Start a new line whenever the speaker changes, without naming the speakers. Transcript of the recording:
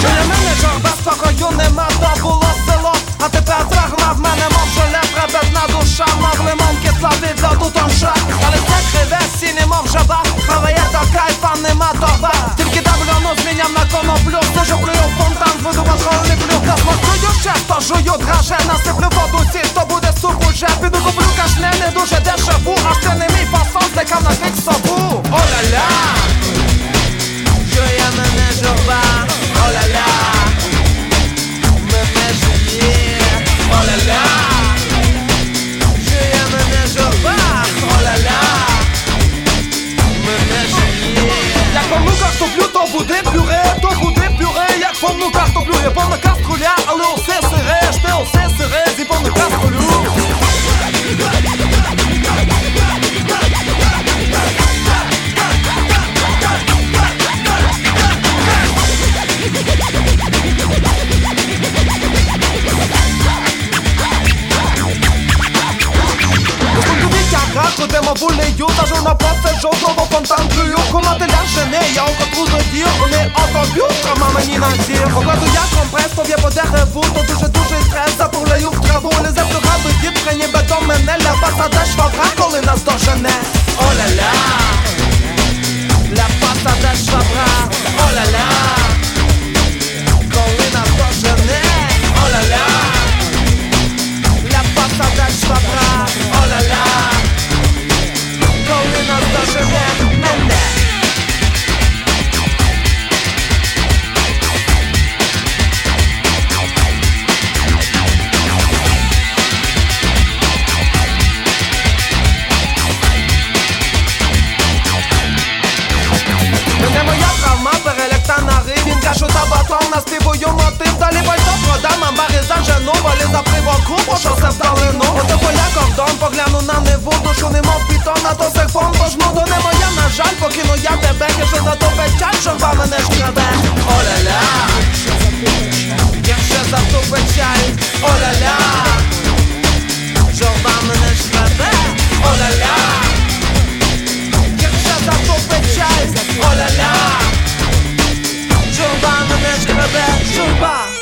Czujemy, że bezpokojone ma to bólu Кладемо вольний ю, Кажу на пасе жовтого фонтанкою Комателя не я у трудно дір. Вони автоб'ю, мама мені на зір. Покладу я компрес, тобі подехе вуто ja te będzie, że za to weciaczą wam energię Olala Jeszcze za to Olala Że wam energię Olala Jeszcze za to Olala Że wam energię Żuba